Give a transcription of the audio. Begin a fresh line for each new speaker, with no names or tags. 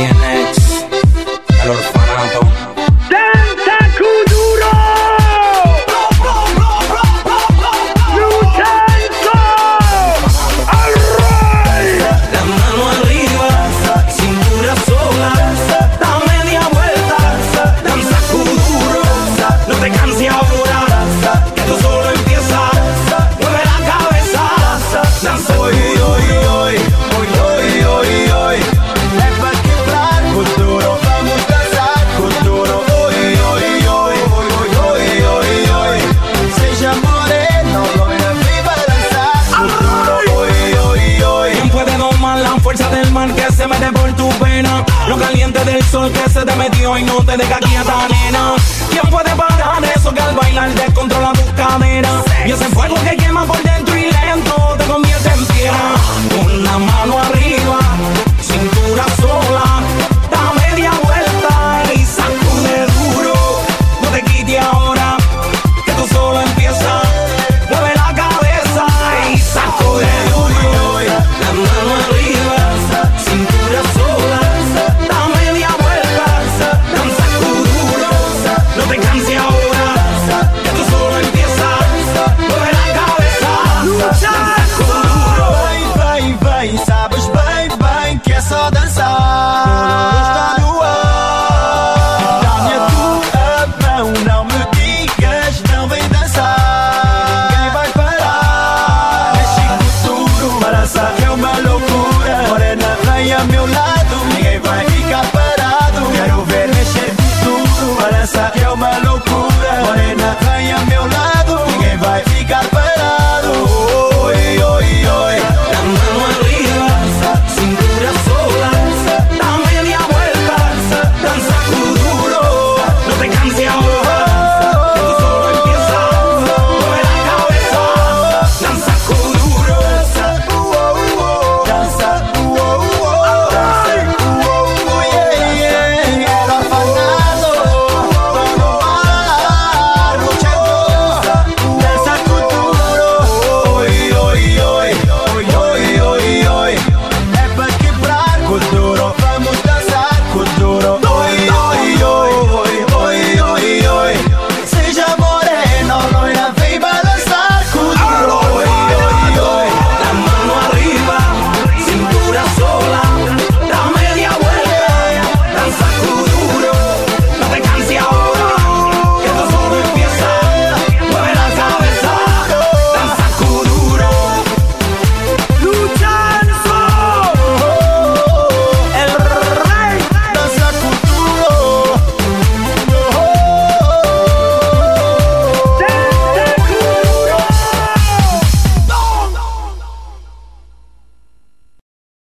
Yeah. caliente del sol que se te metió y no te deja quieta, nena. ¿Quién puede parar eso que al bailar descontrola tus cadenas?